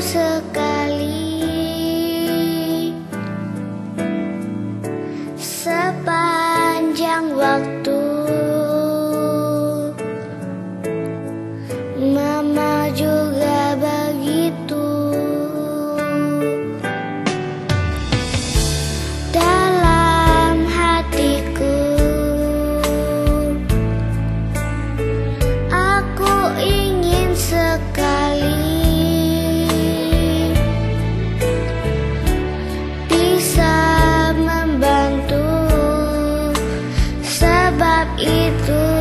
sekali. Sepanjang waktu Mama juga begitu. Dalam hatiku aku ingin sekali itu